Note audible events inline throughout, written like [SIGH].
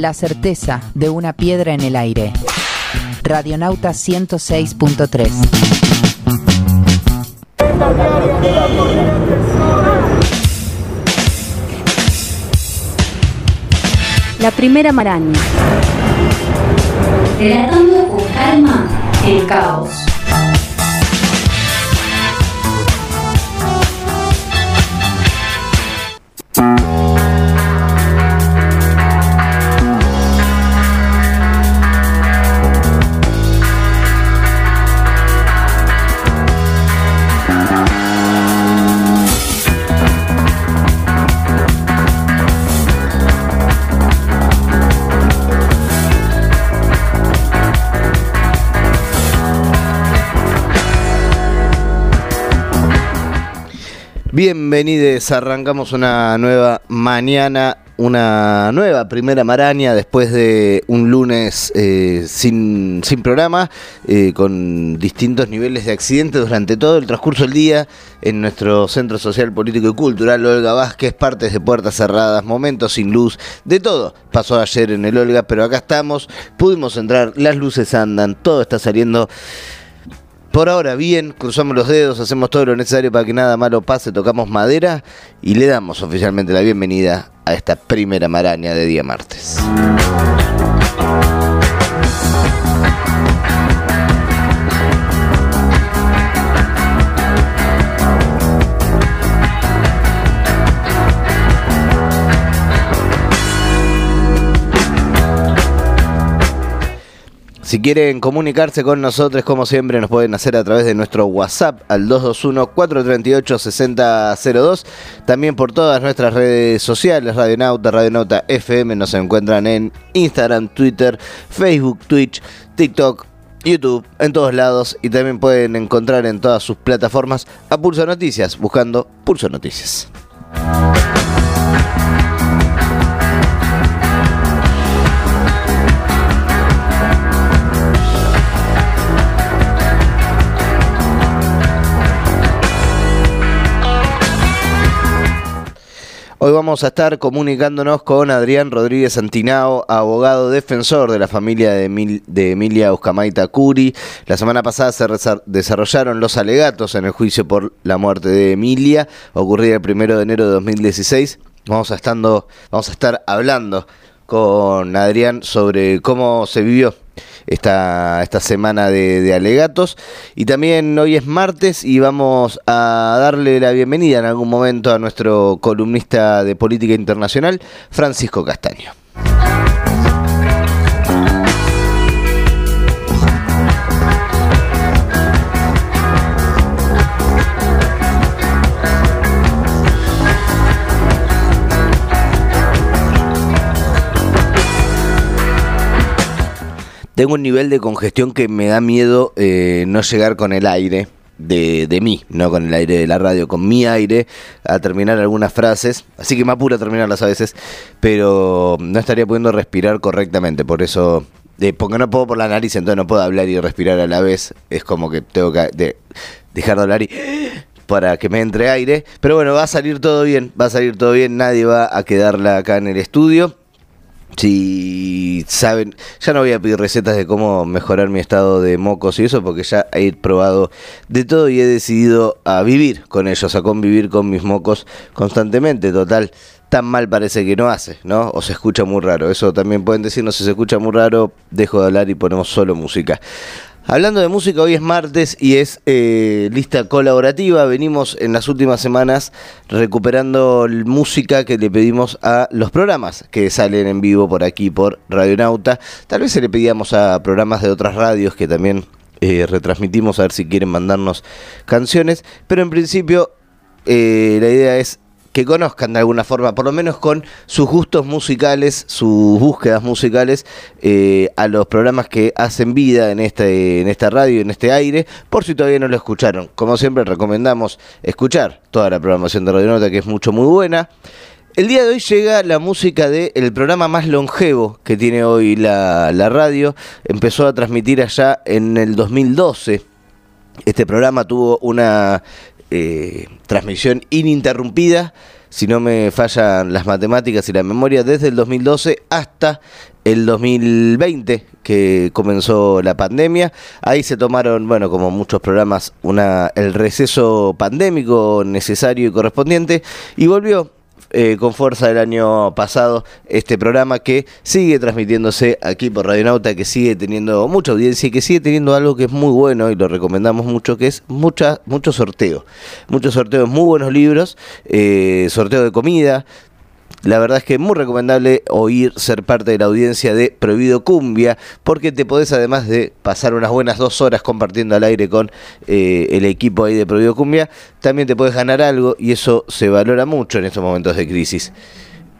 la certeza de una piedra en el aire. Radionauta 106.3. La primera maraña. Relatando con calma el caos. Bienvenidos, arrancamos una nueva mañana, una nueva primera maraña después de un lunes eh, sin, sin programa, eh, con distintos niveles de accidentes durante todo el transcurso del día en nuestro Centro Social, Político y Cultural Olga Vázquez, partes de puertas cerradas, momentos sin luz, de todo. Pasó ayer en el Olga, pero acá estamos, pudimos entrar, las luces andan, todo está saliendo por ahora bien, cruzamos los dedos, hacemos todo lo necesario para que nada malo pase, tocamos madera y le damos oficialmente la bienvenida a esta primera maraña de día martes. Si quieren comunicarse con nosotros, como siempre, nos pueden hacer a través de nuestro WhatsApp al 221-438-6002. También por todas nuestras redes sociales, Radionauta, Radionauta FM, nos encuentran en Instagram, Twitter, Facebook, Twitch, TikTok, YouTube, en todos lados. Y también pueden encontrar en todas sus plataformas a Pulso Noticias, buscando Pulso Noticias. Hoy vamos a estar comunicándonos con Adrián Rodríguez Santinao, abogado defensor de la familia de, Emilia Uscamaita Curi. La semana pasada se desarrollaron los alegatos en el juicio por la muerte de Emilia, ocurrida el primero de enero de 2016. Vamos a, estando, vamos a estar hablando con Adrián sobre cómo se vivió esta, esta semana de, alegatos. Y también hoy es martes y vamos a darle la bienvenida en algún momento a nuestro columnista de política internacional, Francisco Castaño. Tengo un nivel de congestión que me da miedo eh, no llegar con el aire de, de, mí, no con el aire de la radio, con mi aire, a terminar algunas frases. Así que me apuro a terminarlas a veces, pero no estaría pudiendo respirar correctamente. Por eso, eh, porque no puedo por la nariz, entonces no puedo hablar y respirar a la vez. Es como que tengo que dejar de hablar y [GASPS] para que me entre aire. Pero bueno, va a salir todo bien, va a salir todo bien. Nadie va a quedarla acá en el estudio. Si saben, ya no voy a pedir recetas de cómo mejorar mi estado de mocos y eso, porque ya he probado de todo y he decidido a vivir con ellos, a convivir con mis mocos constantemente. Total, tan mal parece que no hace, ¿no? O se escucha muy raro. Eso también pueden decirnos si se escucha muy raro, dejo de hablar y ponemos solo música. Hablando de música, hoy es martes y es eh, lista colaborativa. Venimos en las últimas semanas recuperando música que le pedimos a los programas que salen en vivo por aquí por Radionauta. Tal vez se le pedíamos a programas de otras radios que también eh, retransmitimos a ver si quieren mandarnos canciones. Pero en principio eh, la idea es que conozcan de alguna forma, por lo menos con sus gustos musicales, sus búsquedas musicales, eh, a los programas que hacen vida en, este, en esta radio, en este aire, por si todavía no lo escucharon. Como siempre, recomendamos escuchar toda la programación de Radio Nota, que es mucho, muy buena. El día de hoy llega la música del programa más longevo que tiene hoy la, la radio. Empezó a transmitir allá en el 2012. Este programa tuvo una eh, transmisión ininterrumpida si no me fallan las matemáticas y la memoria, desde el 2012 hasta el 2020 que comenzó la pandemia. Ahí se tomaron, bueno, como muchos programas, una, el receso pandémico necesario y correspondiente y volvió eh, con fuerza el año pasado este programa que sigue transmitiéndose aquí por Radio Nauta, que sigue teniendo mucha audiencia y que sigue teniendo algo que es muy bueno y lo recomendamos mucho, que es mucha, mucho sorteo. Muchos sorteos, muy buenos libros, eh, sorteo de comida, la verdad es que es muy recomendable oír ser parte de la audiencia de Prohibido Cumbia, porque te podés, además de pasar unas buenas dos horas compartiendo al aire con eh, el equipo ahí de Prohibido Cumbia, también te puedes ganar algo y eso se valora mucho en estos momentos de crisis.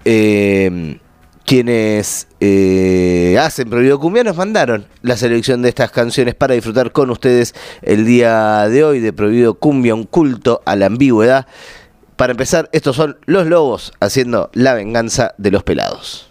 Eh, quienes eh, hacen Prohibido Cumbia nos mandaron la selección de estas canciones para disfrutar con ustedes el día de hoy de Prohibido Cumbia, un culto a la ambigüedad. Para empezar, estos son los lobos haciendo la venganza de los pelados.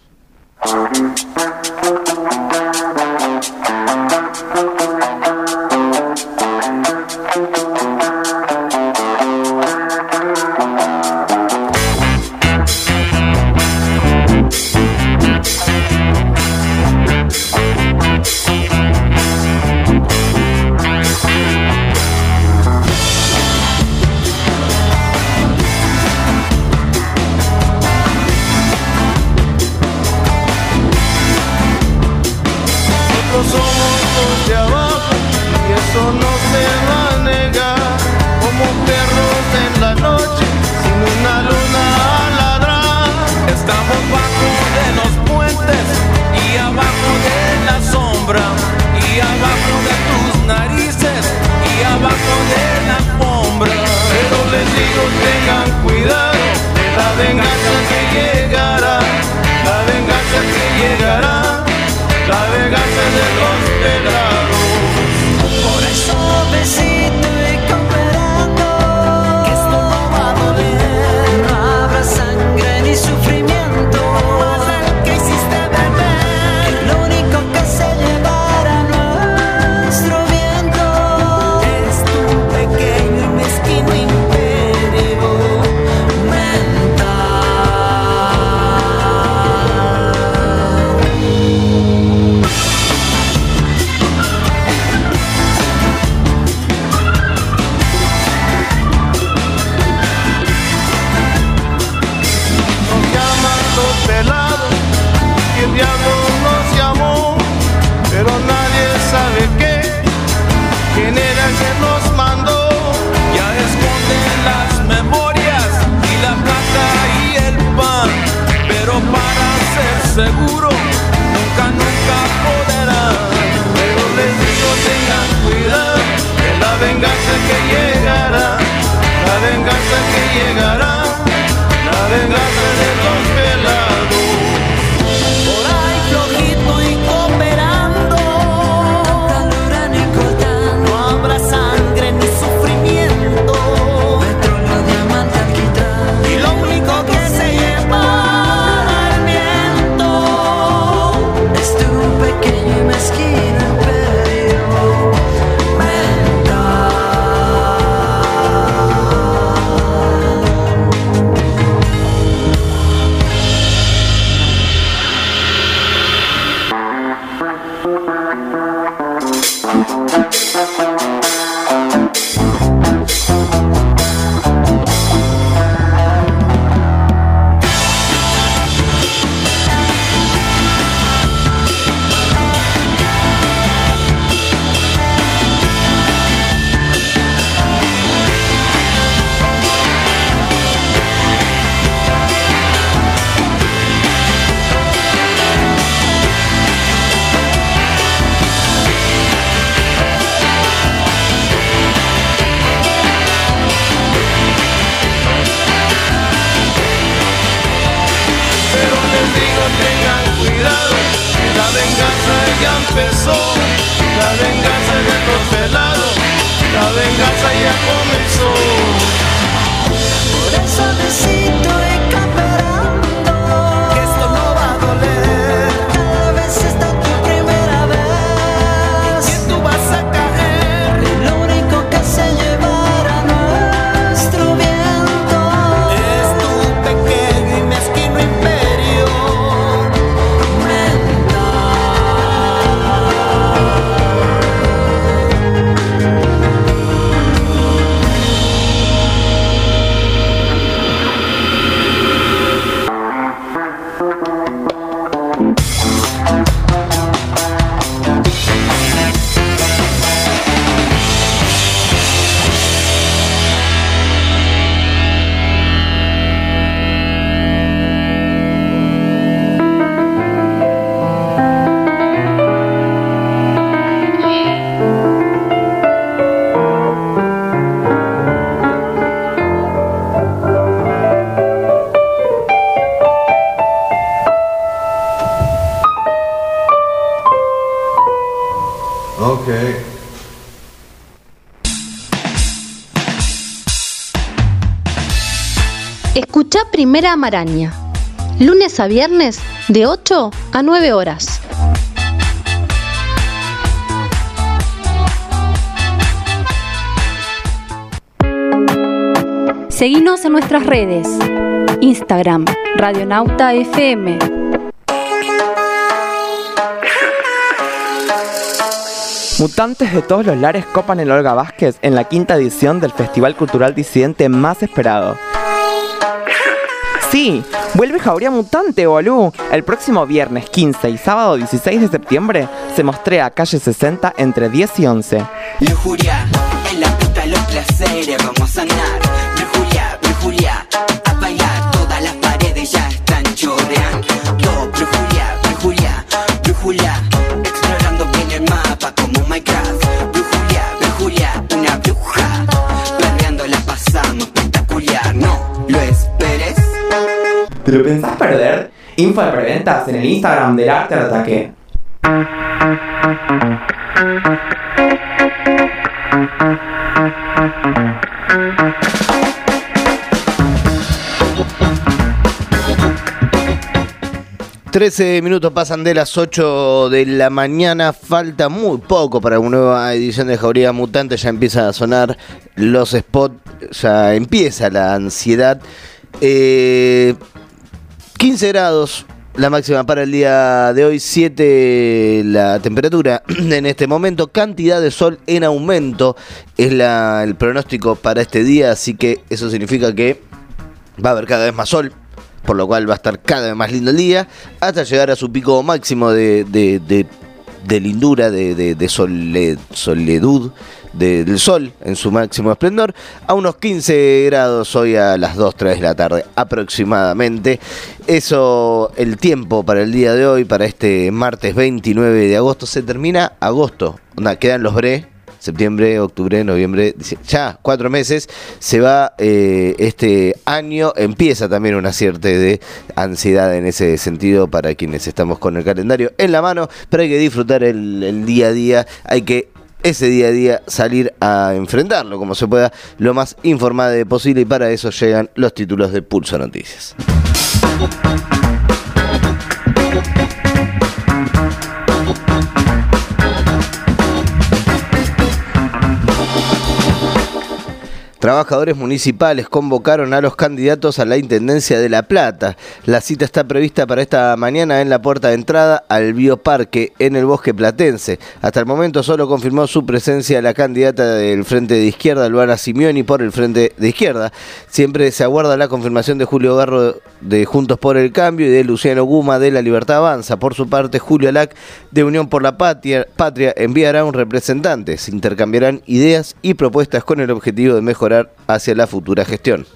la venganza ya prosperado, la venganza ya comenzó. Escucha Primera Maraña. Lunes a viernes de 8 a 9 horas. Seguinos en nuestras redes. Instagram, Radionauta FM. Mutantes de todos los lares copan el Olga Vázquez en la quinta edición del Festival Cultural Disidente más esperado. Sí, vuelve Jauría Mutante, bolú. El próximo viernes 15 y sábado 16 de septiembre se mostrea calle 60 entre 10 y 11. Lujuria, en la puta los placeres vamos a sanar. Lujuria, lujuria, ¿Te lo pensás perder? Info de preventas en el Instagram del Arte al Ataque. Trece minutos pasan de las 8 de la mañana, falta muy poco para una nueva edición de Jauría Mutante, ya empiezan a sonar los spots, ya empieza la ansiedad. Eh, 15 grados la máxima para el día de hoy, 7 la temperatura. [CLEARS THROAT] En este momento, cantidad de sol en aumento es el pronóstico para este día, así que eso significa que va a haber cada vez más sol, por lo cual va a estar cada vez más lindo el día, hasta llegar a su pico máximo de, de, de, de lindura, de, de, de de- del sol en su máximo esplendor, a unos 15 grados hoy a las 2, 3 de la tarde aproximadamente. Eso, el tiempo para el día de hoy, para este martes 29 de agosto, se termina agosto, Onda, quedan los bre, septiembre, octubre, noviembre, ya cuatro meses, se va eh, este año, empieza también una cierta de ansiedad en ese sentido para quienes estamos con el calendario en la mano, pero hay que disfrutar el día a día, hay que ese día a día salir a enfrentarlo como se pueda, lo más informado posible y para eso llegan los títulos de Pulso Noticias. Trabajadores municipales convocaron a los candidatos a la Intendencia de La Plata. La cita está prevista para esta mañana en la puerta de entrada al Bioparque en el Bosque Platense. Hasta el momento solo confirmó su presencia la candidata del Frente de Izquierda, Luana Simeoni, por el Frente de Izquierda. Siempre se aguarda la confirmación de Julio Garro de Juntos por el Cambio y de Luciano Guma de La Libertad Avanza. Por su parte, Julio Alac de Unión por la Patria, Patria enviará un representante. Se intercambiarán ideas y propuestas con el objetivo de mejorar hacia la futura gestión.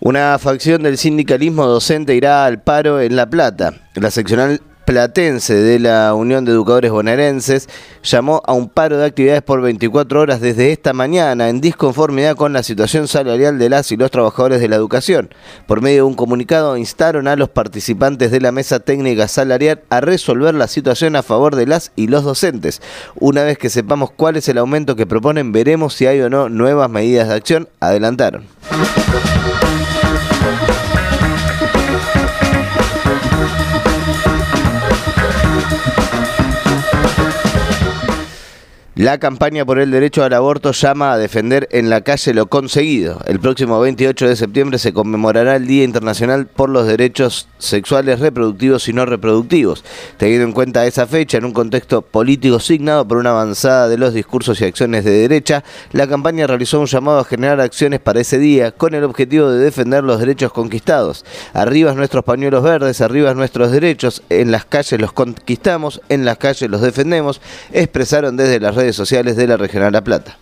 Una facción del sindicalismo docente irá al paro en La Plata. La seccional platense de la Unión de Educadores Bonaerenses llamó a un paro de actividades por 24 horas desde esta mañana en disconformidad con la situación salarial de las y los trabajadores de la educación. Por medio de un comunicado instaron a los participantes de la mesa técnica salarial a resolver la situación a favor de las y los docentes. Una vez que sepamos cuál es el aumento que proponen, veremos si hay o no nuevas medidas de acción, adelantaron. La campaña por el derecho al aborto llama a defender en la calle lo conseguido. El próximo 28 de septiembre se conmemorará el Día Internacional por los Derechos Sexuales Reproductivos y No Reproductivos. Teniendo en cuenta esa fecha, en un contexto político signado por una avanzada de los discursos y acciones de derecha, la campaña realizó un llamado a generar acciones para ese día con el objetivo de defender los derechos conquistados. Arriba nuestros pañuelos verdes, arriba nuestros derechos, en las calles los conquistamos, en las calles los defendemos, expresaron desde las redes sociales de la Regional La Plata.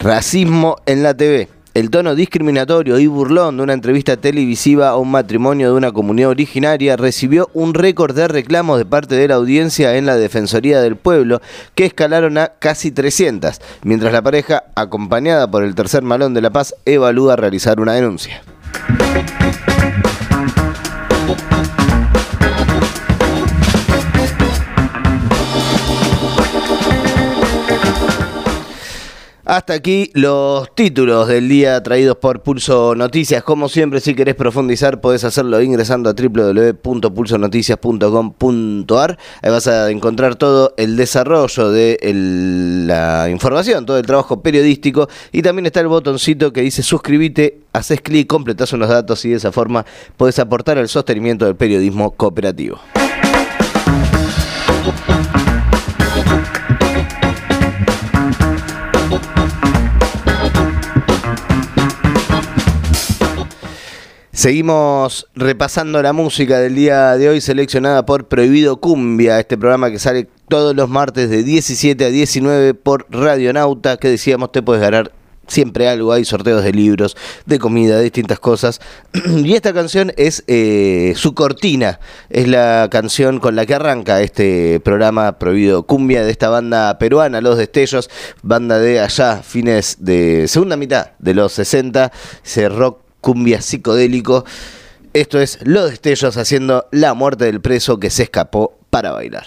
Racismo en la TV. El tono discriminatorio y burlón de una entrevista televisiva a un matrimonio de una comunidad originaria recibió un récord de reclamos de parte de la audiencia en la Defensoría del Pueblo, que escalaron a casi 300, mientras la pareja, acompañada por el tercer malón de la paz, evalúa realizar una denuncia. Hasta aquí los títulos del día traídos por Pulso Noticias. Como siempre, si querés profundizar, podés hacerlo ingresando a www.pulsonoticias.com.ar. Ahí vas a encontrar todo el desarrollo de la información, todo el trabajo periodístico. Y también está el botoncito que dice suscríbete, haces clic, completás unos datos y de esa forma podés aportar al sostenimiento del periodismo cooperativo. Seguimos repasando la música del día de hoy seleccionada por Prohibido Cumbia, este programa que sale todos los martes de 17 a 19 por Radionauta, que decíamos te puedes ganar siempre algo, hay sorteos de libros, de comida, de distintas cosas. [CLEARS THROAT] y esta canción es eh, su cortina, es la canción con la que arranca este programa Prohibido Cumbia de esta banda peruana, Los Destellos, banda de allá, fines de segunda mitad de los 60, ese rock cumbia psicodélico. Esto es Los Destellos haciendo La muerte del preso que se escapó para bailar.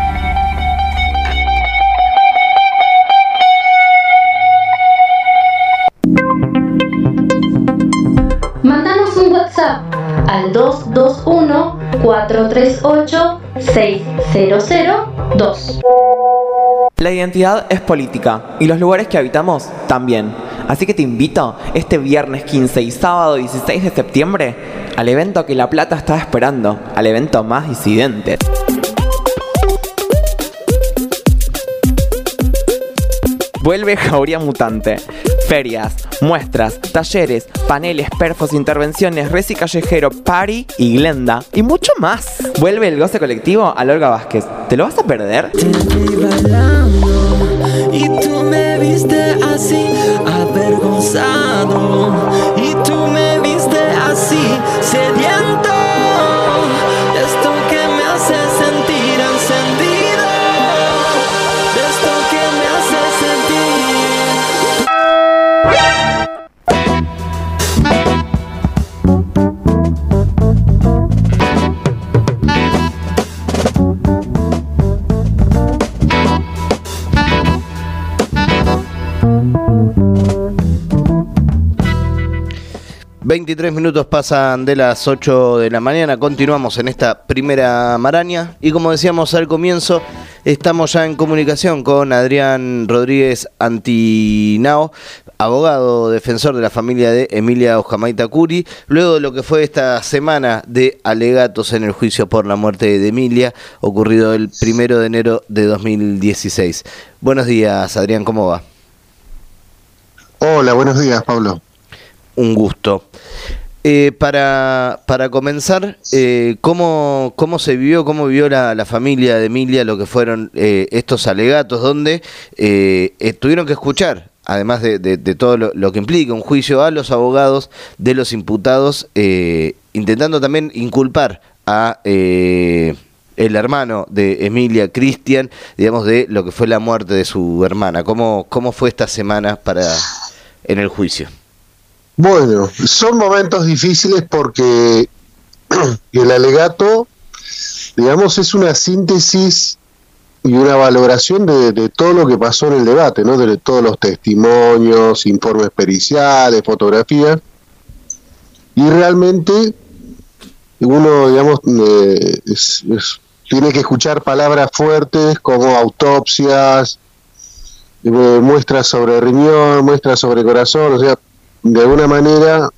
WhatsApp al 221-438-6002. La identidad es política y los lugares que habitamos también. Así que te invito este viernes 15 y sábado 16 de septiembre al evento que La Plata está esperando, al evento más disidente. Vuelve Jauría Mutante. Ferias, muestras, talleres, paneles, perfos, intervenciones, reci callejero, party y glenda. Y mucho más. Vuelve el goce colectivo a Olga Vázquez. ¿Te lo vas a perder? Y tú me viste así, avergonzado. ...23 minutos pasan de las 8 de la mañana... ...continuamos en esta primera maraña... ...y como decíamos al comienzo... ...estamos ya en comunicación con Adrián Rodríguez Antinao... ...abogado defensor de la familia de Emilia Ojamaita Curi... ...luego de lo que fue esta semana de alegatos en el juicio por la muerte de Emilia... ...ocurrido el primero de enero de 2016... Buenos días Adrián, ¿cómo va? Hola, buenos días, Pablo. Un gusto. Eh, para, para comenzar, eh, ¿cómo, ¿cómo se vivió, cómo vivió la, la familia de Emilia lo que fueron eh, estos alegatos, donde eh, eh, tuvieron que escuchar, además de, de- de todo lo, lo que implica un juicio, a los abogados de los imputados, eh, intentando también inculpar a eh, el hermano de Emilia, Cristian, digamos, de lo que fue la muerte de su hermana? ¿Cómo, cómo fue esta semana para en el juicio? Bueno, son momentos difíciles porque [CLEARS THROAT] el alegato, digamos, es una síntesis y una valoración de, todo lo que pasó en el debate, ¿no? De todos los testimonios, informes periciales, fotografías. Y realmente uno, digamos, eh, tiene que escuchar palabras fuertes como autopsias, eh, muestras sobre riñón, muestras sobre corazón, o sea, de alguna manera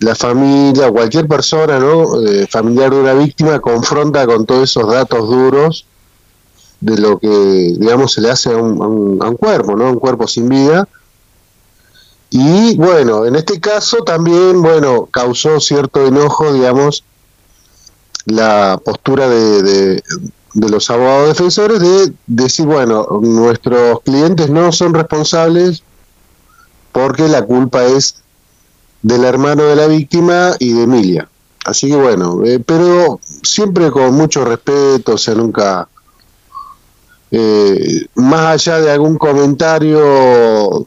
la familia cualquier persona, ¿no? Eh, familiar de una víctima confronta con todos esos datos duros de lo que, digamos, se le hace a un, a un- a un cuerpo, ¿no? Un cuerpo sin vida. Y bueno, en este caso también, bueno, causó cierto enojo, digamos, la postura de, de- de los abogados defensores de decir, bueno, nuestros clientes no son responsables porque la culpa es del hermano de la víctima y de Emilia. Así que bueno, eh, pero siempre con mucho respeto, o sea, nunca, eh, más allá de algún comentario,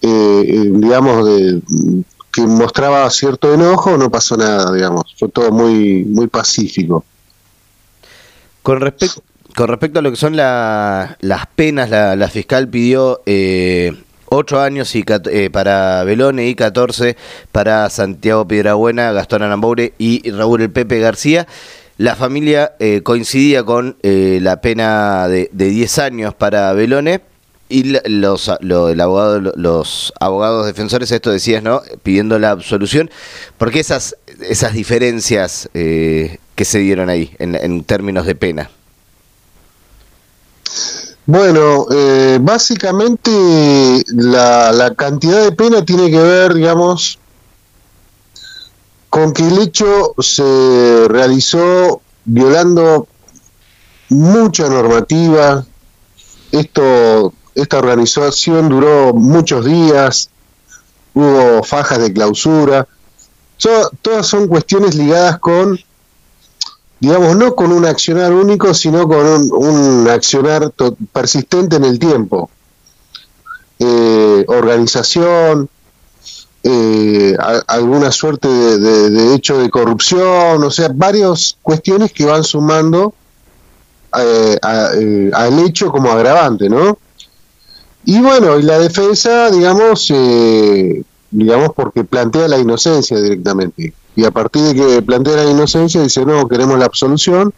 eh, eh, digamos, de, que mostraba cierto enojo, no pasó nada, digamos, fue todo muy, muy pacífico. Con, respec- con respecto a lo que son la- las penas, la, la fiscal pidió 8 años y eh, para Belone y 14 para Santiago Piedrabuena, Gastón Aramboure y Raúl El Pepe García. La familia eh, coincidía con eh, la pena de, de 10 años para Belone. Y los, lo- el abogado, lo- los abogados defensores, esto decías, ¿no? Pidiendo la absolución. ¿Por qué esas, esas diferencias que se dieron ahí en términos de pena? Bueno, eh, básicamente la, la cantidad de pena tiene que ver, digamos, con que el hecho se realizó violando mucha normativa. Esto, esta organización duró muchos días, hubo fajas de clausura. Todas son cuestiones ligadas con, digamos, no con un accionar único, sino con un, accionar persistente en el tiempo. Eh, organización, eh, alguna suerte de hecho de corrupción, o sea, varias cuestiones que van sumando eh, a- eh, al hecho como agravante, ¿no? Y bueno, y la defensa, digamos, eh, digamos, porque plantea la inocencia directamente. Y a partir de que plantea la inocencia, dice, no, queremos la absolución.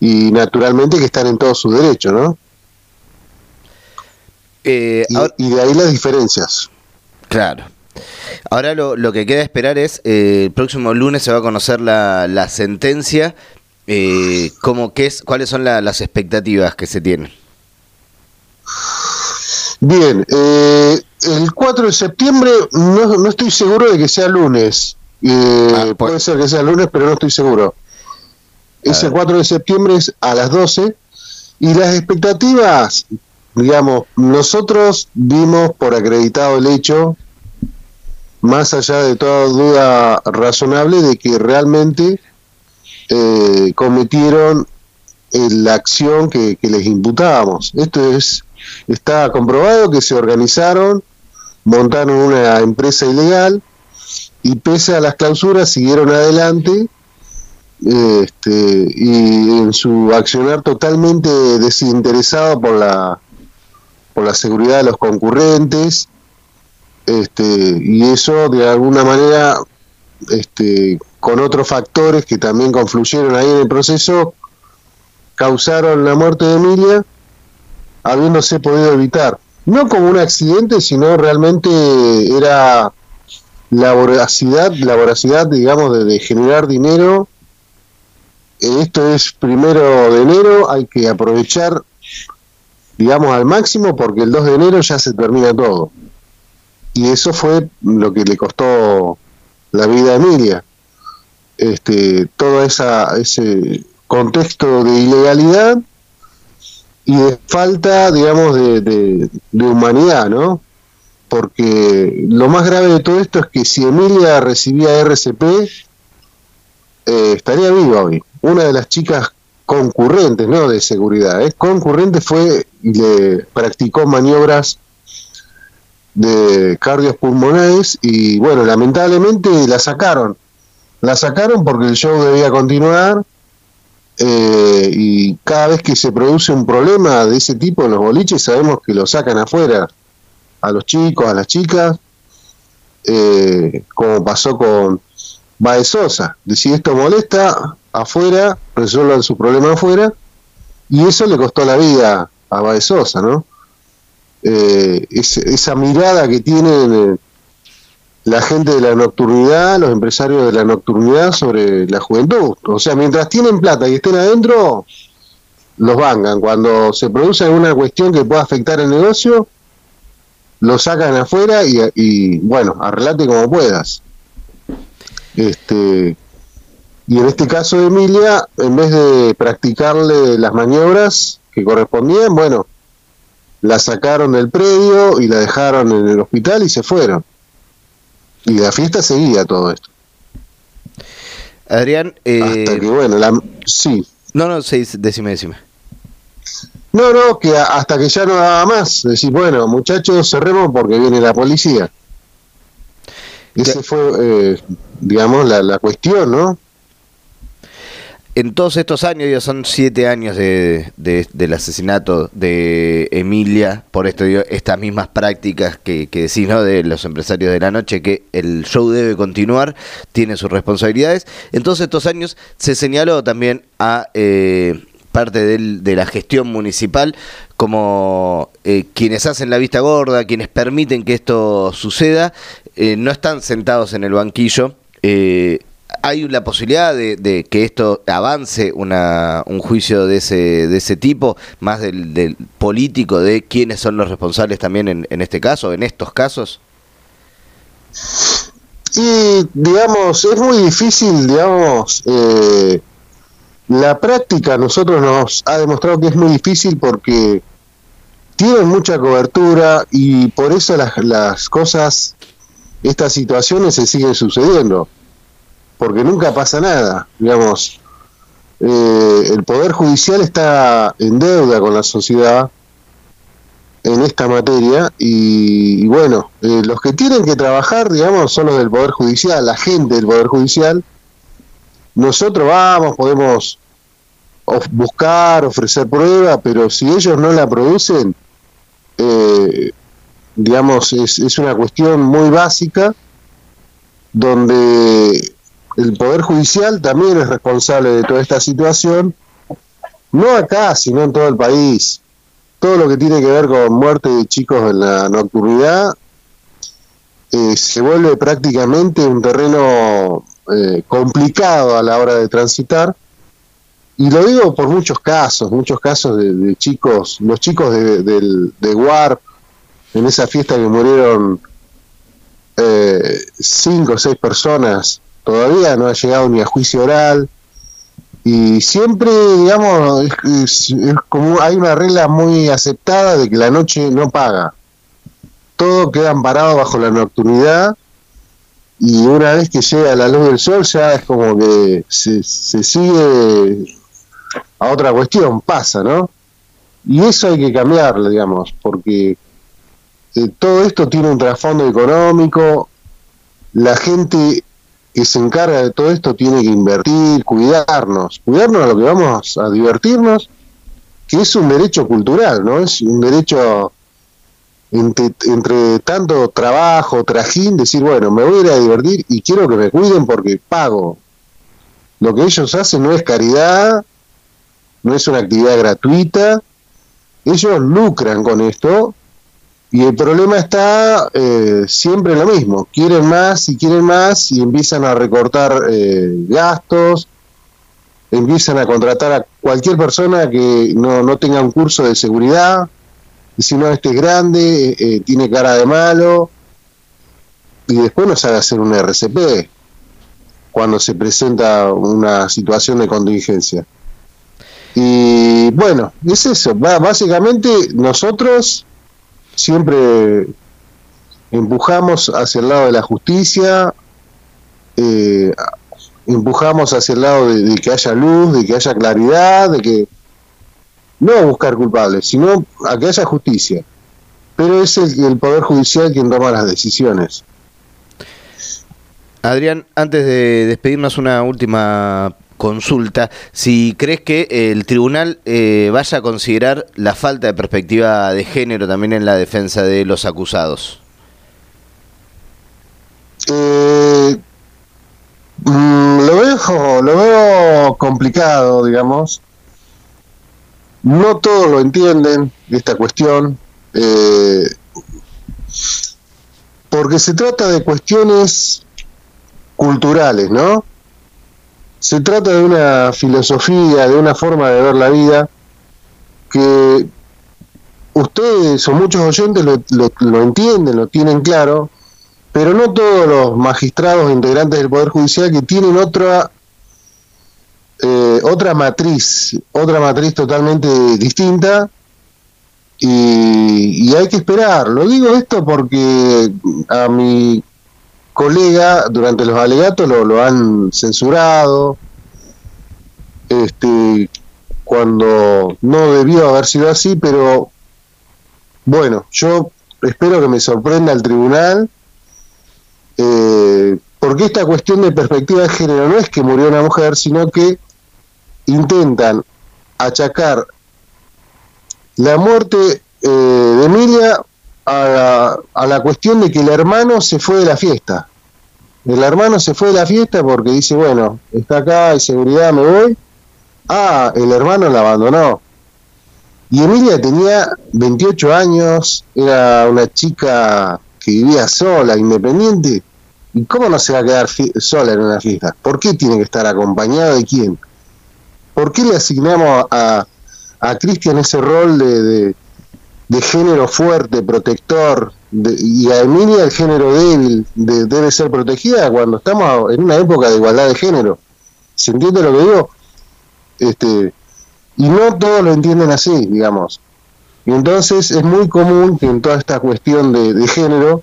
Y naturalmente que están en todo su derecho, ¿no? Eh, Y, ahora- y de ahí las diferencias. Claro. Ahora lo, lo que queda esperar es, eh, el próximo lunes se va a conocer la, la sentencia, eh, cómo, qué es, cuáles son la- las expectativas que se tienen. Bien, eh, el 4 de septiembre no, no estoy seguro de que sea lunes. Eh, Ah, pues- Puede ser que sea lunes, pero no estoy seguro. Ese ver. 4 de septiembre es a las 12 y las expectativas, digamos, nosotros vimos por acreditado el hecho, más allá de toda duda razonable, de que realmente eh, cometieron eh, la acción que, que les imputábamos. Esto es está comprobado que se organizaron, montaron una empresa ilegal y pese a las clausuras siguieron adelante este, y en su accionar totalmente desinteresado por la por la seguridad de los concurrentes este, y eso de alguna manera este, con otros factores que también confluyeron ahí en el proceso causaron la muerte de Emilia habiéndose podido evitar. No como un accidente, sino realmente era la voracidad, la voracidad, digamos, de, generar dinero. Esto es primero de enero, hay que aprovechar, digamos, al máximo porque el 2 de enero ya se termina todo. Y eso fue lo que le costó la vida a Emilia. Este, todo esa, ese contexto de ilegalidad y de falta, digamos, de, de- de humanidad, ¿no? Porque lo más grave de todo esto es que si Emilia recibía RCP, eh, estaría viva hoy. Una de las chicas concurrentes, ¿no? De seguridad, ¿eh? Concurrente fue y le practicó maniobras de cardios pulmonares y bueno, lamentablemente la sacaron. La sacaron porque el show debía continuar eh, y cada vez que se produce un problema de ese tipo en los boliches sabemos que lo sacan afuera a los chicos, a las chicas, eh, como pasó con Baez Sosa. De si esto molesta, afuera, resuelvan su problema afuera, y eso le costó la vida a Baez Sosa, ¿no? Eh, es- esa mirada que tienen eh, la gente de la nocturnidad, los empresarios de la nocturnidad sobre la juventud. O sea, mientras tienen plata y estén adentro, los vangan. Cuando se produce alguna cuestión que pueda afectar el negocio, lo sacan afuera y, y, bueno, arreglate como puedas. Este, y en este caso de Emilia, en vez de practicarle las maniobras que correspondían, bueno, la sacaron del predio y la dejaron en el hospital y se fueron. Y la fiesta seguía todo esto. Adrián, eh, Hasta que, bueno, la, sí. no, no, sí, decime, decime. No, no, que hasta que ya no daba más. Decir, bueno, muchachos, cerremos porque viene la policía. Ese fue, eh, digamos, la, la cuestión, ¿no? En todos estos años, ya son siete años de, de- del asesinato de Emilia, por esto digo, estas mismas prácticas que, que decís, ¿no? De los empresarios de la noche, que el show debe continuar, tiene sus responsabilidades. En todos estos años se señaló también a eh, parte del- de la gestión municipal como eh, quienes hacen la vista gorda, quienes permiten que esto suceda, eh, no están sentados en el banquillo. eh, ¿Hay la posibilidad de, de que esto avance una, un juicio de ese, de ese tipo, más del, del político, de quiénes son los responsables también en, en este caso, en estos casos? Y, digamos, es muy difícil, digamos, eh, La práctica a nosotros nos ha demostrado que es muy difícil porque tienen mucha cobertura y por eso las, las cosas, estas situaciones se siguen sucediendo, porque nunca pasa nada, digamos. eh, el Poder Judicial está en deuda con la sociedad en esta materia y, y bueno, eh, los que tienen que trabajar, digamos, son los del Poder Judicial, la gente del Poder Judicial. Nosotros vamos, podemos buscar, ofrecer prueba, pero si ellos no la producen, eh, digamos, es, es una cuestión muy básica donde el Poder Judicial también es responsable de toda esta situación, no acá, sino en todo el país. Todo lo que tiene que ver con muerte de chicos en la nocturnidad eh, se vuelve prácticamente un terreno eh, complicado a la hora de transitar. Y lo digo por muchos casos, muchos casos de, de chicos, los chicos de, del- de Warp, en esa fiesta que murieron eh, cinco o seis personas, todavía no ha llegado ni a juicio oral. Y siempre, digamos, es, es- como hay una regla muy aceptada de que la noche no paga. Todo queda amparado bajo la nocturnidad y una vez que llega la luz del sol ya es como que se sigue a otra cuestión, pasa, ¿no? Y eso hay que cambiarlo, digamos, porque eh, todo esto tiene un trasfondo económico, la gente que se encarga de todo esto tiene que invertir, cuidarnos, cuidarnos a lo que vamos a divertirnos, que es un derecho cultural, ¿no? Es un derecho entre, entre tanto trabajo, trajín, decir, bueno, me voy a ir a divertir y quiero que me cuiden porque pago. Lo que ellos hacen no es caridad, no es una actividad gratuita, ellos lucran con esto. Y el problema está eh, siempre lo mismo, quieren más y quieren más y empiezan a recortar eh, gastos, empiezan a contratar a cualquier persona que no, no tenga un curso de seguridad, y si no, este es grande, eh, eh, tiene cara de malo, y después nos haga hacer un RCP cuando se presenta una situación de contingencia. Y bueno, es eso, básicamente nosotros siempre empujamos hacia el lado de la justicia, eh, empujamos hacia el lado de, de que haya luz, de que haya claridad, de que no buscar culpables, sino a que haya justicia. Pero es el, el Poder Judicial quien toma las decisiones. Adrián, antes de despedirnos una última consulta, si crees que el tribunal eh, vaya a considerar la falta de perspectiva de género también en la defensa de los acusados. Eh, mm, lo veo lo veo complicado digamos no todos lo entienden esta cuestión eh, porque se trata de cuestiones culturales no se trata de una filosofía de una forma de ver la vida que ustedes o muchos oyentes lo, lo- entienden lo tienen claro pero no todos los magistrados integrantes del Poder Judicial que tienen otra eh, otra matriz, otra matriz totalmente distinta y, y hay que esperar. Lo digo esto porque a mi colega durante los alegatos lo, han censurado, este, cuando no debió haber sido así, pero bueno, yo espero que me sorprenda el tribunal eh, porque esta cuestión de perspectiva de género no es que murió una mujer, sino que intentan achacar la muerte eh, de Emilia a la, a la cuestión de que el hermano se fue de la fiesta. El hermano se fue de la fiesta porque dice, bueno, está acá, hay seguridad, me voy. Ah, el hermano la abandonó. Y Emilia tenía 28 años, era una chica que vivía sola, independiente. ¿Y cómo no se va a quedar sola en una fiesta? ¿Por qué tiene que estar acompañada de quién? ¿Por qué le asignamos a, a Cristian ese rol de, de género fuerte, protector, de- y a Emilia el género débil, de- debe ser protegida cuando estamos en una época de igualdad de género? ¿Se entiende lo que digo? este, y no todos lo entienden así, digamos. Y entonces es muy común que en toda esta cuestión de, de género,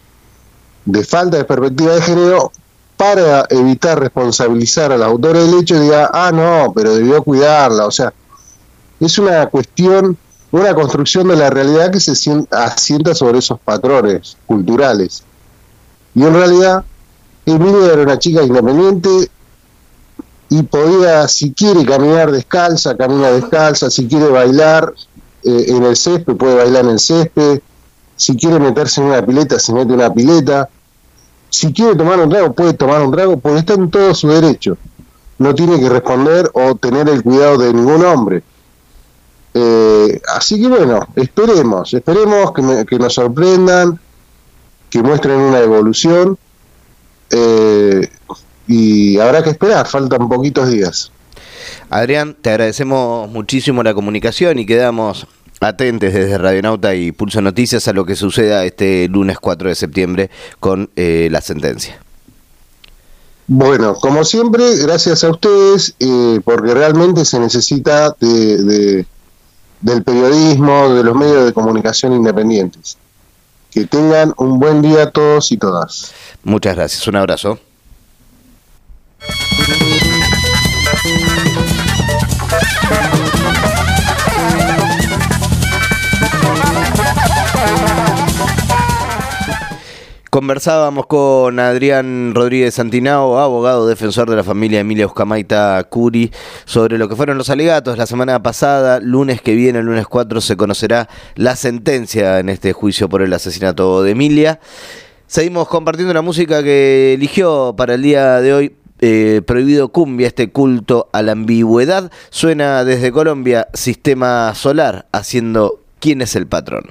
de falta de perspectiva de género, para evitar responsabilizar al autor del hecho, diga, ah, no, pero debió cuidarla. O sea, es una cuestión, una construcción de la realidad que se sien- asienta sobre esos patrones culturales. Y en realidad, Emilia era una chica independiente y podía, si quiere caminar descalza, camina descalza, si quiere bailar eh, en el césped, puede bailar en el césped, si quiere meterse en una pileta, se mete en una pileta, si quiere tomar un trago, puede tomar un trago, porque está en todo su derecho. No tiene que responder o tener el cuidado de ningún hombre. Eh, así que bueno, esperemos, esperemos que, me- que nos sorprendan, que muestren una evolución eh, y habrá que esperar, faltan poquitos días. Adrián, te agradecemos muchísimo la comunicación y quedamos atentos desde Radionauta y Pulso Noticias a lo que suceda este lunes 4 de septiembre con eh, la sentencia. Bueno, como siempre, gracias a ustedes, eh, porque realmente se necesita de, de- del periodismo, de los medios de comunicación independientes. Que tengan un buen día todos y todas. Muchas gracias, un abrazo. Conversábamos con Adrián Rodríguez Santinao, abogado defensor de la familia Emilia Uscamaita Curi, sobre lo que fueron los alegatos la semana pasada. Lunes que viene, el lunes 4, se conocerá la sentencia en este juicio por el asesinato de Emilia. Seguimos compartiendo la música que eligió para el día de hoy. eh, prohibido cumbia, este culto a la ambigüedad. Suena desde Colombia Sistema Solar, haciendo ¿Quién es el patrón?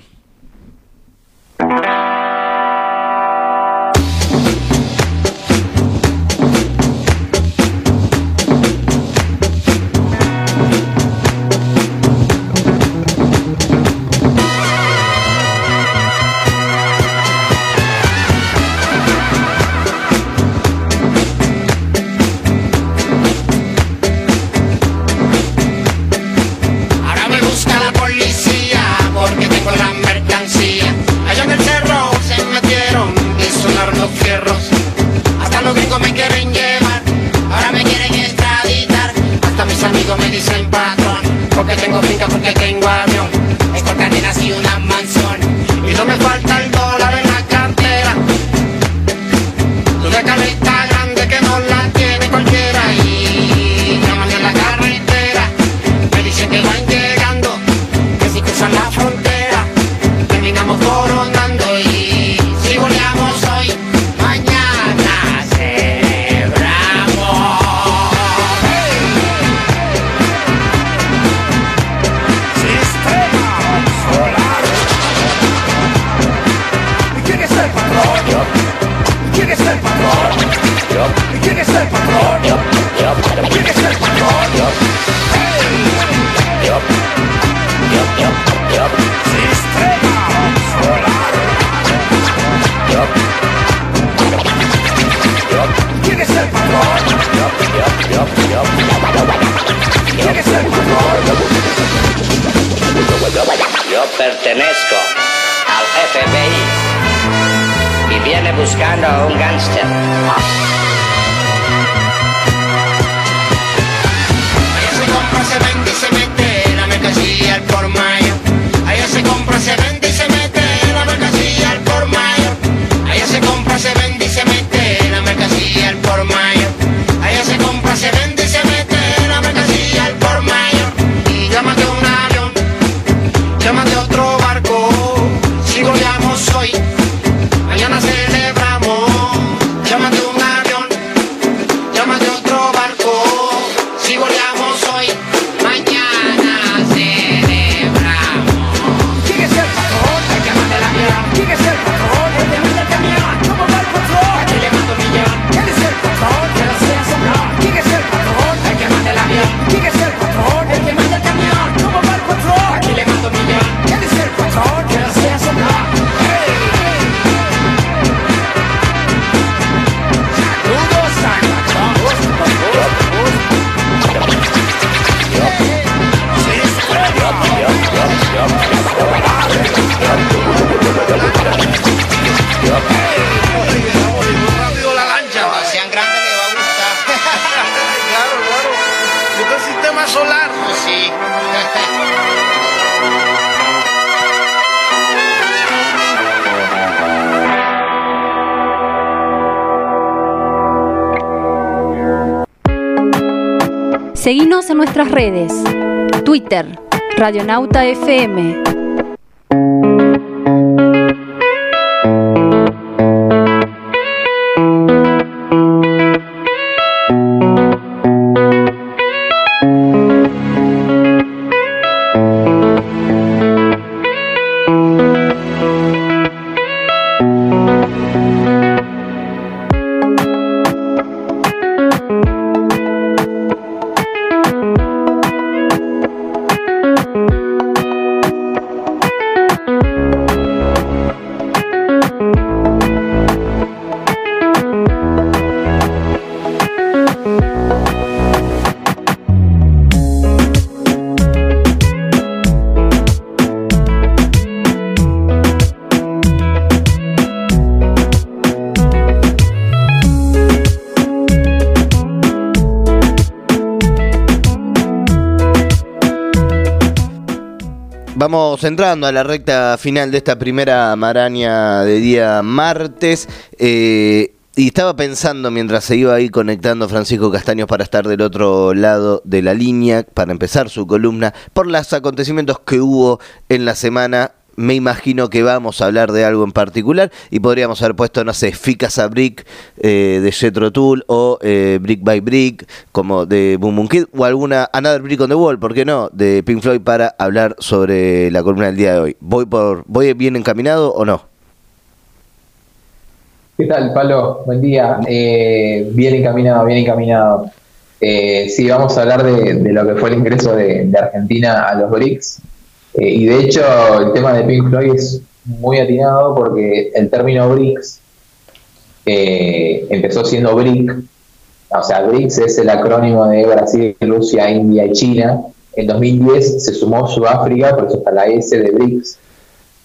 Radionauta FM. Vamos entrando a la recta final de esta primera maraña de día martes. eh, y estaba pensando mientras se iba ahí conectando Francisco Castaños para estar del otro lado de la línea, para empezar su columna, por los acontecimientos que hubo en la semana. Me imagino que vamos a hablar de algo en particular y podríamos haber puesto, no sé, Ficas a Brick eh, de Jetro Tool o eh, Brick by Brick como de Boom Boom Kid o alguna Another Brick on the Wall, ¿por qué no? De Pink Floyd para hablar sobre la columna del día de hoy. ¿Voy, por, voy bien encaminado o no? ¿Qué tal, Palo? Buen día. Eh, bien encaminado, bien encaminado. Eh, sí, vamos a hablar de, de lo que fue el ingreso de, de Argentina a los BRICS. Eh, y de hecho, el tema de Pink Floyd es muy atinado porque el término BRICS eh, empezó siendo BRIC. O sea, BRICS es el acrónimo de Brasil, Rusia, India y China. En 2010 se sumó Sudáfrica, por eso está la S de BRICS.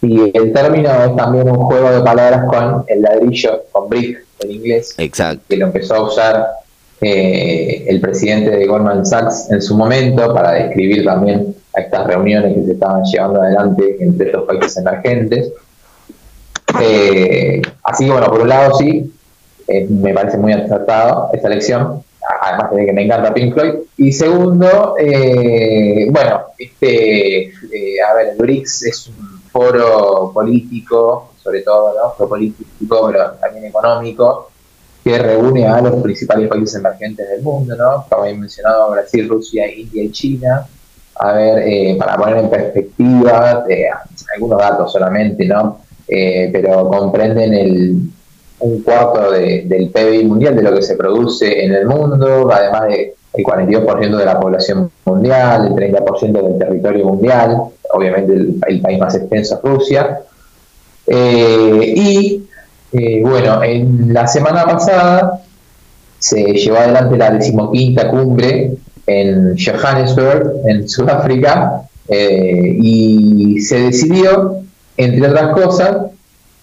Y el término es también un juego de palabras con el ladrillo, con brick en inglés, Exacto. que lo empezó a usar eh, el presidente de Goldman Sachs en su momento para describir también a estas reuniones que se estaban llevando adelante entre estos países emergentes. Eh, así que bueno, por un lado sí, eh, me parece muy acertado esta elección, además de que me encanta Pink Floyd. Y segundo, eh, bueno, este, eh, a ver, el BRICS es un foro político, sobre todo, ¿no? Político, pero también económico, que reúne a los principales países emergentes del mundo, ¿no? Como he mencionado, Brasil, Rusia, India y China. A ver, eh, para poner en perspectiva, eh, algunos datos solamente, ¿no? Eh, pero comprenden el, un cuarto de- del PBI mundial de lo que se produce en el mundo, además de el 42% de la población mundial, el 30% del territorio mundial, obviamente el, el país más extenso es Rusia. Y eh, bueno, en la semana pasada se llevó adelante la decimoquinta cumbre en Johannesburg, en Sudáfrica, eh, y se decidió, entre otras cosas,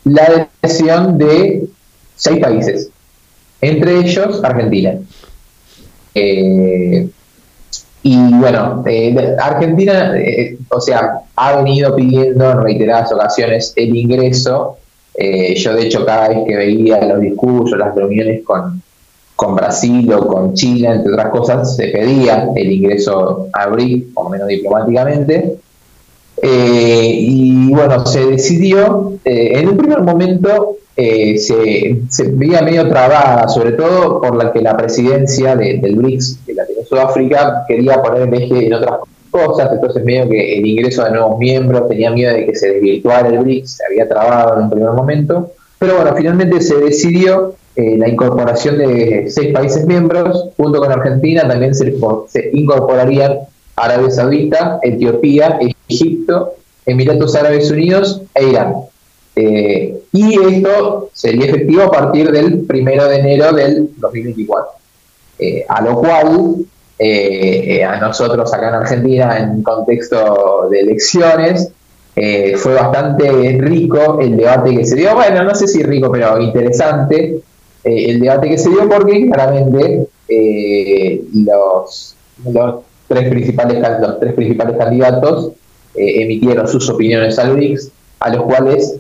la decisión de seis países, entre ellos Argentina. Eh, y bueno, Argentina, o sea, ha venido pidiendo en reiteradas ocasiones el ingreso. Eh, yo, de hecho, cada vez que veía los discursos, las reuniones con, con Brasil o con China, entre otras cosas, se pedía el ingreso a BRIC, lo menos diplomáticamente. Eh, y bueno, se decidió, eh, en un primer momento eh, se, se veía medio trabada, sobre todo por la que la presidencia de- del BRICS, de la de Sudáfrica, quería poner el eje en otras cosas, entonces medio que el ingreso de nuevos miembros tenía miedo de que se desvirtuara el BRICS, se había trabado en un primer momento, pero bueno, finalmente se decidió eh, la incorporación de seis países miembros, junto con Argentina también se, se incorporarían Arabia Saudita, Etiopía, Egipto, Emiratos Árabes Unidos e Irán. Eh, y esto sería efectivo a partir del primero de enero del 2024. Eh, a lo cual, eh, eh, a nosotros acá en Argentina, en contexto de elecciones, eh, fue bastante rico el debate que se dio. Bueno, no sé si rico, pero interesante eh, el debate que se dio porque claramente los, los tres principales los tres principales candidatos emitieron sus opiniones al BRICS, a los cuales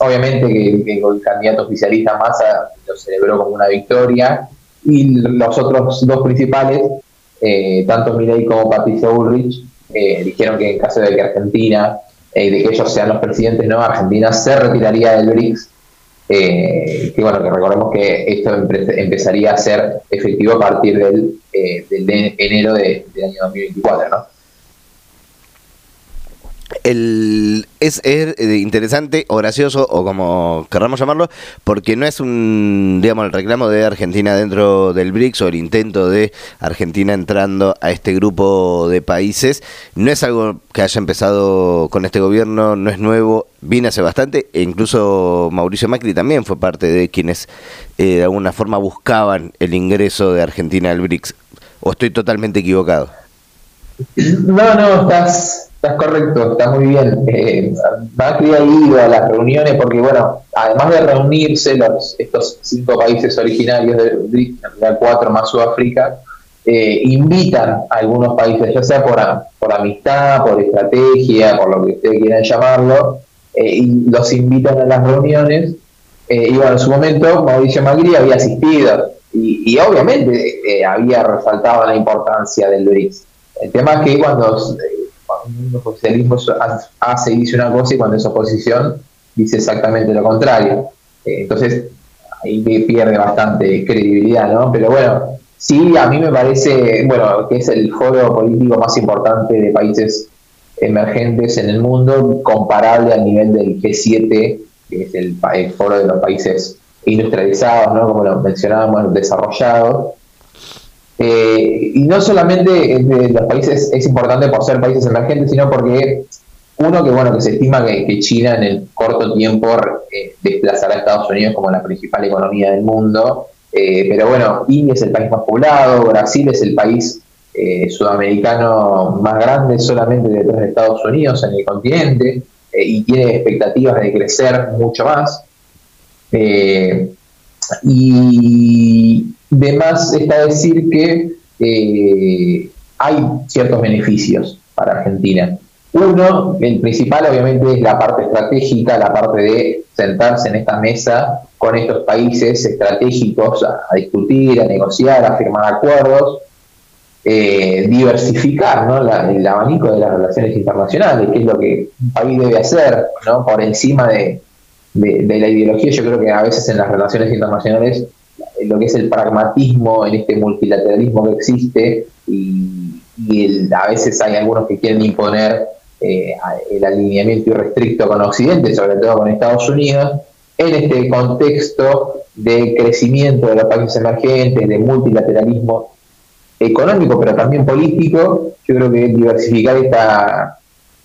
obviamente que el candidato oficialista Massa lo celebró como una victoria y los otros dos principales, eh, tanto Milei como Patricia Bullrich, eh, dijeron que en caso de que Argentina, eh, de que ellos sean los presidentes, no, Argentina se retiraría del BRICS. Eh, que bueno, que recordemos que esto empe- empezaría a ser efectivo a partir del, del de enero de- del año 2024, ¿no? El, es, es, eh, interesante o gracioso o como querramos llamarlo porque no es un digamos el reclamo de Argentina dentro del BRICS o el intento de Argentina entrando a este grupo de países. No es algo que haya empezado con este gobierno no es nuevo viene hace bastante e incluso Mauricio Macri también fue parte de quienes eh, de alguna forma buscaban el ingreso de Argentina al BRICS. O estoy totalmente equivocado No, no, estás, estás correcto, está muy bien. Eh, Macri ha ido a las reuniones porque, bueno, además de reunirse los, estos cinco países originarios del realidad cuatro más Sudáfrica, eh, invitan a algunos países, ya sea por, por amistad, por estrategia, por lo que ustedes quieran llamarlo, eh, y los invitan a las reuniones. Eh, y bueno, en su momento Mauricio Macri había asistido y, y obviamente había resaltado la importancia del BRICS. El tema es que cuando, un socialismo ha- hace y dice una cosa y cuando es oposición dice exactamente lo contrario. Eh, entonces ahí pierde bastante credibilidad, ¿no? Pero bueno, sí, a mí me parece, bueno, que es el foro político más importante de países emergentes en el mundo, comparable al nivel del G7, que es el, el foro de los países industrializados, ¿no? Como lo mencionábamos, desarrollados. Eh, y no solamente es los países es importante por ser países emergentes, sino porque uno que bueno que se estima que, China en el corto tiempo eh, desplazará a Estados Unidos como la principal economía del mundo. Eh, pero bueno, India es el país más poblado, Brasil es el país sudamericano más grande solamente detrás de Estados Unidos en el continente y tiene expectativas de crecer mucho más. Eh, y demás está decir que eh, hay ciertos beneficios para Argentina. Uno, el principal obviamente es la parte estratégica, la parte de sentarse en esta mesa con estos países estratégicos a, discutir, a negociar, a firmar acuerdos, eh, diversificar ¿no? la- el abanico de las relaciones internacionales, que es lo que un país debe hacer, ¿no? por encima de, de- de la ideología. Yo creo que a veces en las relaciones internacionales lo que es el pragmatismo en este multilateralismo que existe y, a veces hay algunos que quieren imponer eh, el alineamiento irrestricto con Occidente, sobre todo con Estados Unidos, en este contexto de crecimiento de los países emergentes, de multilateralismo económico, pero también político, yo creo que diversificar esta,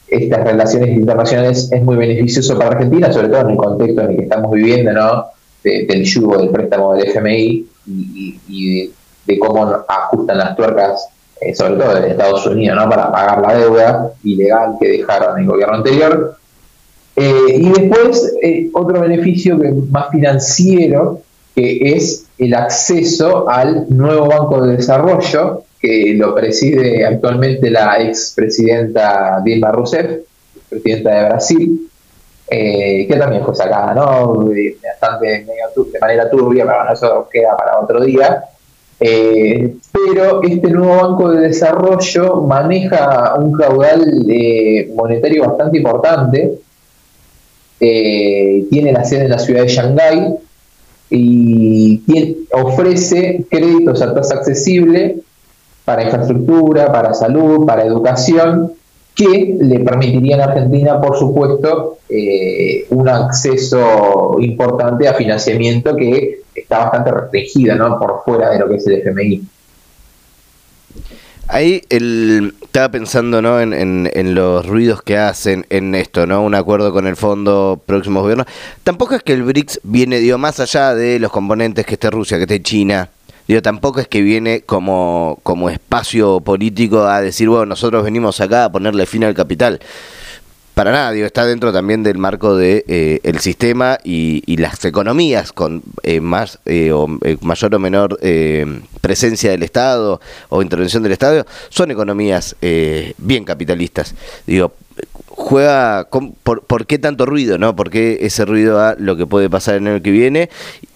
estas relaciones internacionales es muy beneficioso para Argentina, sobre todo en el contexto en el que estamos viviendo, ¿no? De- del yugo del préstamo del FMI y, de cómo ajustan las tuercas, eh, sobre todo de Estados Unidos, ¿no? Para pagar la deuda ilegal que dejaron el gobierno anterior. Eh, y después, eh, otro beneficio que más financiero, que es el acceso al nuevo Banco de Desarrollo, que lo preside actualmente la expresidenta Dilma Rousseff, presidenta de Brasil, eh, que también fue sacada, ¿no? Bastante medio de manera turbia, pero bueno, eso queda para otro día. Eh, pero este nuevo Banco de Desarrollo maneja un caudal eh, monetario bastante importante, eh, tiene la sede en la ciudad de Shanghái y ofrece créditos a tasa accesible para infraestructura, para salud, para educación, que le permitirían a Argentina, por supuesto, eh, un acceso importante a financiamiento que está bastante restringido, ¿no? Por fuera de lo que es el FMI. Ahí el, estaba pensando ¿no? en, en- en los ruidos que hacen en esto, ¿no? Un acuerdo con el fondo próximo gobierno. Tampoco es que el BRICS viene, digo, más allá de los componentes que esté Rusia, que esté China. Digo, tampoco es que viene como, como espacio político a decir, bueno, nosotros venimos acá a ponerle fin al capital. Para nada, digo, está dentro también del marco de eh, el sistema y, y las economías con eh, más eh, o eh, mayor o menor eh, presencia del Estado o intervención del Estado son economías bien capitalistas. Digo, juega por, por qué tanto ruido, ¿no? ¿Por qué ese ruido a lo que puede pasar en el que viene?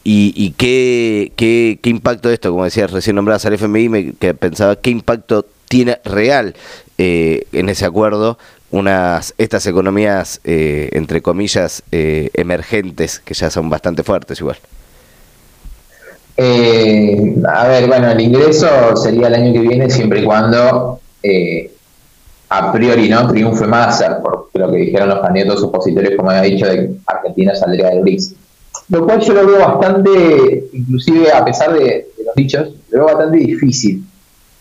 Y, y qué, qué, qué impacto esto, como decías recién nombradas al FMI, me, que pensaba qué impacto tiene real eh, en ese acuerdo unas estas economías eh, entre comillas eh, emergentes que ya son bastante fuertes igual. Eh, a ver, bueno, el ingreso sería el año que viene siempre y cuando eh, a priori no triunfe Massa, por lo que dijeron los candidatos opositores, como había dicho, de que Argentina saldría del BRICS. Lo cual yo lo veo bastante, inclusive a pesar de, los dichos, lo veo bastante difícil,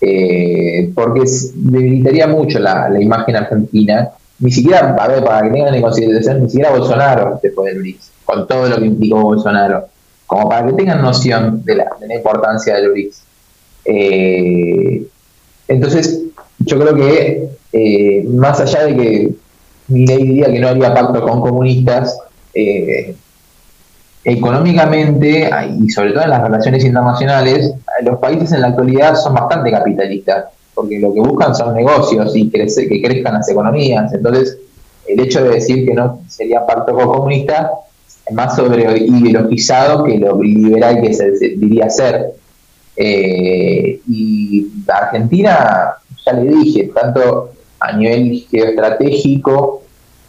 eh, porque debilitaría mucho la, la imagen argentina. Ni siquiera, a ver, para que tengan en consideración, ni siquiera Bolsonaro después del BRICS, con todo lo que implicó Bolsonaro, como para que tengan noción de la, de la importancia del BRICS. Eh, entonces, yo creo que eh, más allá de que Milei diría que no haría pacto con comunistas, eh, económicamente y sobre todo en las relaciones internacionales, los países en la actualidad son bastante capitalistas, porque lo que buscan son negocios y crece- que crezcan las economías. Entonces, el hecho de decir que no sería pacto con comunistas es más sobre ideologizado que lo liberal que se diría ser. Eh, y Argentina, ya le dije, tanto a nivel geoestratégico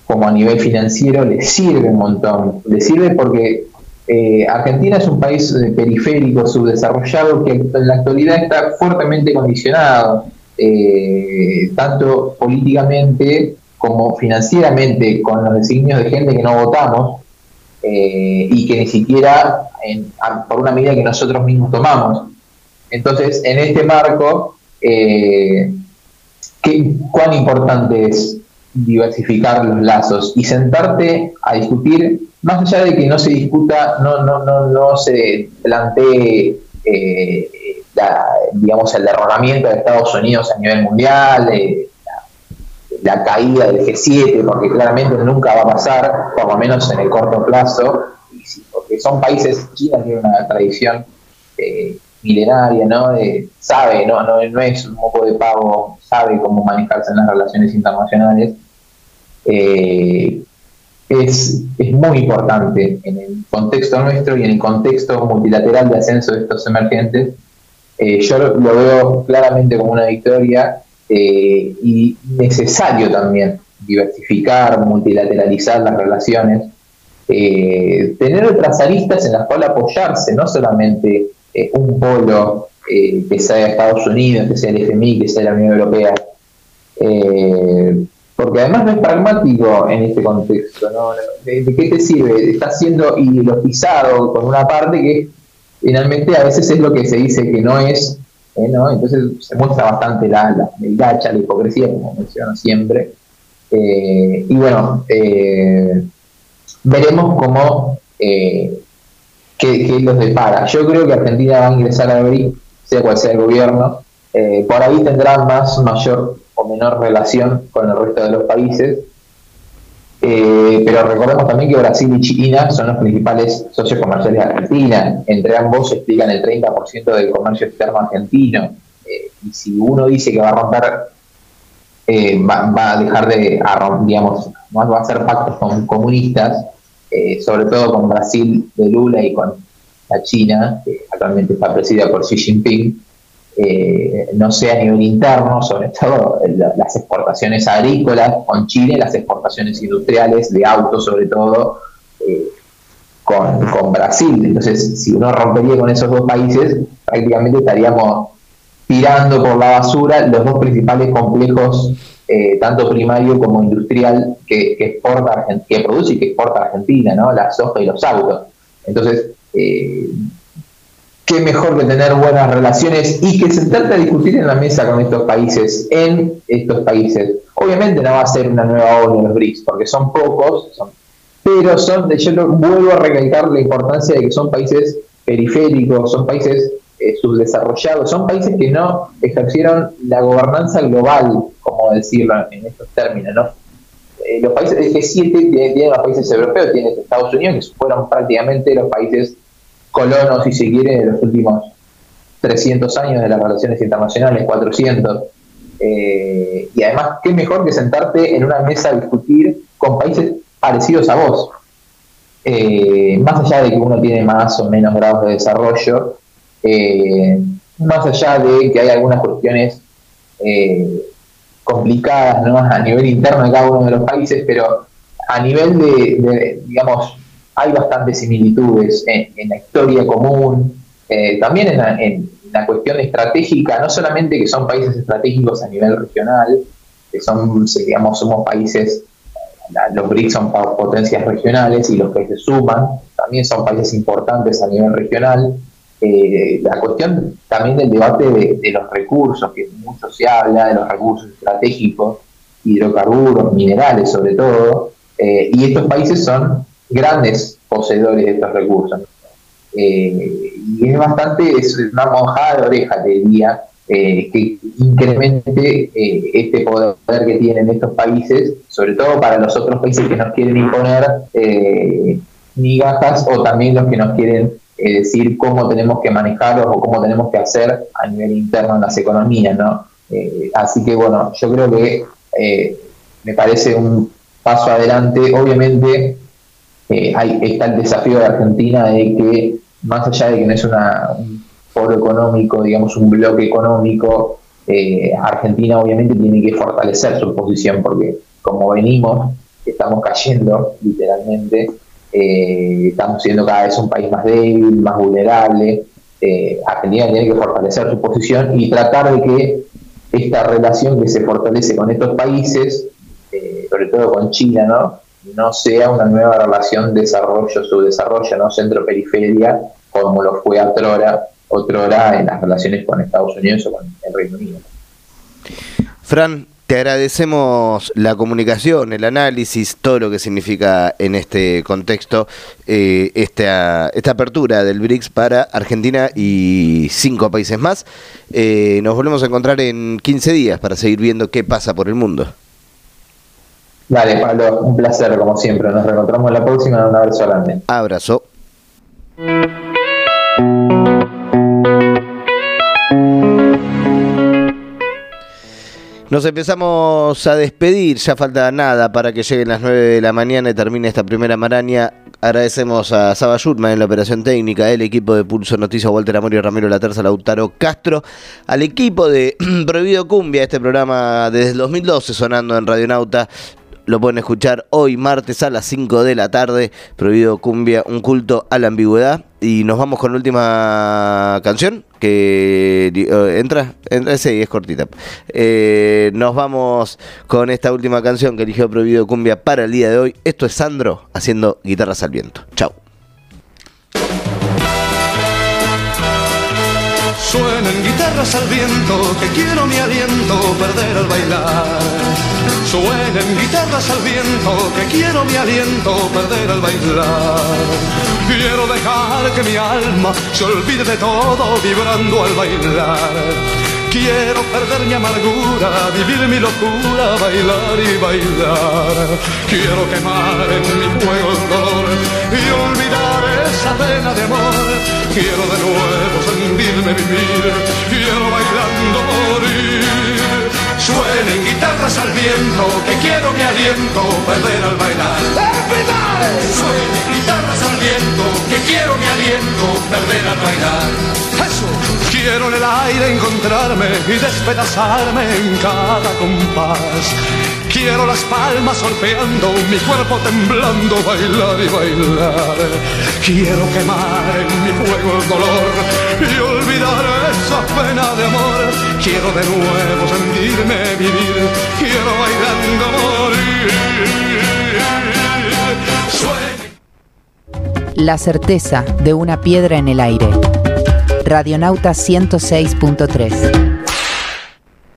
como a nivel financiero, le sirve un montón. Le sirve porque eh, Argentina es un país eh, periférico, subdesarrollado, que en la actualidad está fuertemente condicionado, eh, tanto políticamente como financieramente, con los designios de gente que no votamos y que ni siquiera por una medida que nosotros mismos tomamos. Entonces, en este marco, ¿qué- ¿cuán importante es diversificar los lazos y sentarte a discutir, más allá de que no se discuta, no, no, no, no se plantee, eh, la- digamos, el derrocamiento de Estados Unidos a nivel mundial, eh, la, caída del G7, porque claramente nunca va a pasar, por lo menos en el corto plazo, porque son países, China tiene una tradición eh, milenaria, ¿no? Sabe, ¿no? ¿no? No es un moco de pavo, sabe cómo manejarse en las relaciones internacionales. Eh, es, es muy importante en el contexto nuestro y en el contexto multilateral de ascenso de estos emergentes. Eh, yo lo, veo claramente como una victoria eh, y necesario también diversificar, multilateralizar las relaciones, tener otras aristas en las cuales apoyarse, no solamente un polo eh, que sea Estados Unidos, que sea el FMI, que sea la Unión Europea. Eh, porque además no es pragmático en este contexto. ¿no? ¿De, qué te sirve? Estás siendo ideologizado con una parte que finalmente a veces es lo que se dice que no es. ¿eh? ¿no? Entonces se muestra bastante la, la, la hilacha, la hipocresía, como menciono siempre. Eh, y bueno, eh, veremos cómo qué, qué los depara. Yo creo que Argentina va a ingresar al BRIC, sea cual sea el gobierno. Eh, por ahí tendrá más, mayor o menor relación con el resto de los países. Eh, pero recordemos también que Brasil y China son los principales socios comerciales de Argentina. Entre ambos explican el 30% del comercio externo argentino. Eh, y si uno dice que va a romper, va, a dejar de, a digamos, va a hacer pactos con comunistas, sobre todo con Brasil de Lula y con la China, que actualmente está presidida por Xi Jinping, eh, no sé a nivel interno, sobre todo la- las exportaciones agrícolas con Chile, las exportaciones industriales de autos, sobre todo eh, con, con Brasil. Entonces, si uno rompería con esos dos países, prácticamente estaríamos tirando por la basura los dos principales complejos, eh, tanto primario como industrial, que, que exporta que produce y que exporta Argentina, ¿no? la soja y los autos. Entonces, qué mejor que tener buenas relaciones y que sentarte a discutir en la mesa con estos países, en estos países. Obviamente no va a ser una nueva ONU los BRICS, porque son pocos, pero son, yo lo- vuelvo a recalcar la importancia de que son países periféricos, son países eh, subdesarrollados, son países que no ejercieron la gobernanza global, como decirlo en estos términos, ¿no? Eh, los países del G7 tienen, tienen los países europeos, tienen Estados Unidos, que fueron prácticamente los países colonos, si se quiere, de los últimos 300 años de las relaciones internacionales, 400. Eh, y además, qué mejor que sentarte en una mesa a discutir con países parecidos a vos. Eh, más allá de que uno tiene más o menos grados de desarrollo, eh, más allá de que hay algunas cuestiones complicadas ¿no? a nivel interno de cada uno de los países, pero a nivel de, digamos, hay bastantes similitudes en, la historia común, eh, también en la, en cuestión estratégica, no solamente que son países estratégicos a nivel regional, que son, digamos, somos países, los BRICS son potencias regionales y los que se suman también son países importantes a nivel regional. Eh, la cuestión también del debate de, de los recursos, que mucho se habla de los recursos estratégicos, hidrocarburos, minerales sobre todo, eh, y estos países son grandes poseedores de estos recursos. Eh, y es bastante, una mojada de oreja, te diría, eh, que incremente eh, este poder que tienen estos países, sobre todo para los otros países que nos quieren imponer migajas o también los que nos quieren decir cómo tenemos que manejarlos o cómo tenemos que hacer a nivel interno en las economías, ¿no? Así que bueno, yo creo que me parece un paso adelante. Obviamente eh, hay, está el desafío de Argentina de que más allá de que no es una, un foro económico, digamos un bloque económico, eh, Argentina obviamente tiene que fortalecer su posición porque como venimos, estamos cayendo literalmente, eh, estamos siendo cada vez un país más débil, más vulnerable. Argentina tiene que fortalecer su posición y tratar de que esta relación que se fortalece con estos países, sobre todo con China, ¿no? No sea una nueva relación desarrollo-subdesarrollo, no centro-periferia, como lo fue otrora, otrora en las relaciones con Estados Unidos o con el Reino Unido. Fran, te agradecemos la comunicación, el análisis, todo lo que significa en este contexto eh, esta, esta apertura del BRICS para Argentina y cinco países más. Eh, nos volvemos a encontrar en 15 días para seguir viendo qué pasa por el mundo. Dale, Pablo, un placer como siempre. Nos reencontramos la próxima. Un abrazo grande. Abrazo. Nos empezamos a despedir, ya falta nada para que lleguen las 9 de la mañana y termine esta primera maraña. Agradecemos a Saba Yurman en la operación técnica, el equipo de Pulso Noticias, Walter Amorio, Ramiro La Terza, Lautaro Castro, al equipo de [CLEARS THROAT] Prohibido Cumbia, este programa desde el 2012 sonando en Radionauta. Lo pueden escuchar hoy martes a las 5 de la tarde. Prohibido Cumbia, un culto a la ambigüedad. Y nos vamos con la última canción que eh, entra, entra, sí, es cortita. Eh, nos vamos con esta última canción que eligió Prohibido Cumbia para el día de hoy. Esto es Sandro haciendo guitarras al viento. Chau. Suenan guitarras al viento, que quiero mi aliento perder al bailar. Suenan guitarras al viento, que quiero mi aliento perder al bailar. Quiero dejar que mi alma se olvide de todo vibrando al bailar. Quiero perder mi amargura, vivir mi locura, bailar y bailar. Quiero quemar en mi fuego el dolor y olvidar esa pena de amor. Quiero de nuevo sentirme vivir, quiero bailando morir. Suenen guitarras al viento, que quiero mi aliento perder al bailar. Suenen guitarras al viento, que quiero mi aliento perder al bailar. Eso. Quiero en el aire encontrarme y despedazarme en cada compás. Quiero las palmas solfeando, mi cuerpo temblando, bailar y bailar. Quiero quemar en mi fuego el dolor y olvidar esa pena de amor. Quiero de nuevo sentirme vivir, quiero bailando morir. Sueño La certeza de una piedra en el aire. Radionauta 106.3.